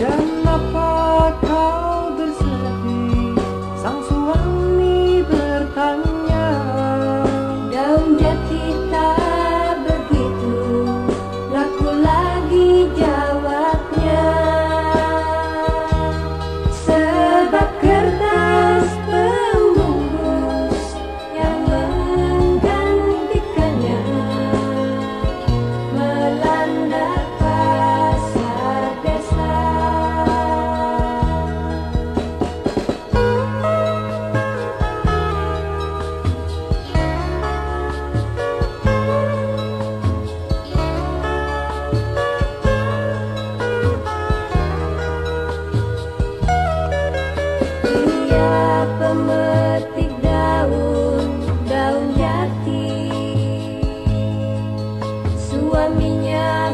Yeah. pemetik daun, daun jati. Suaminya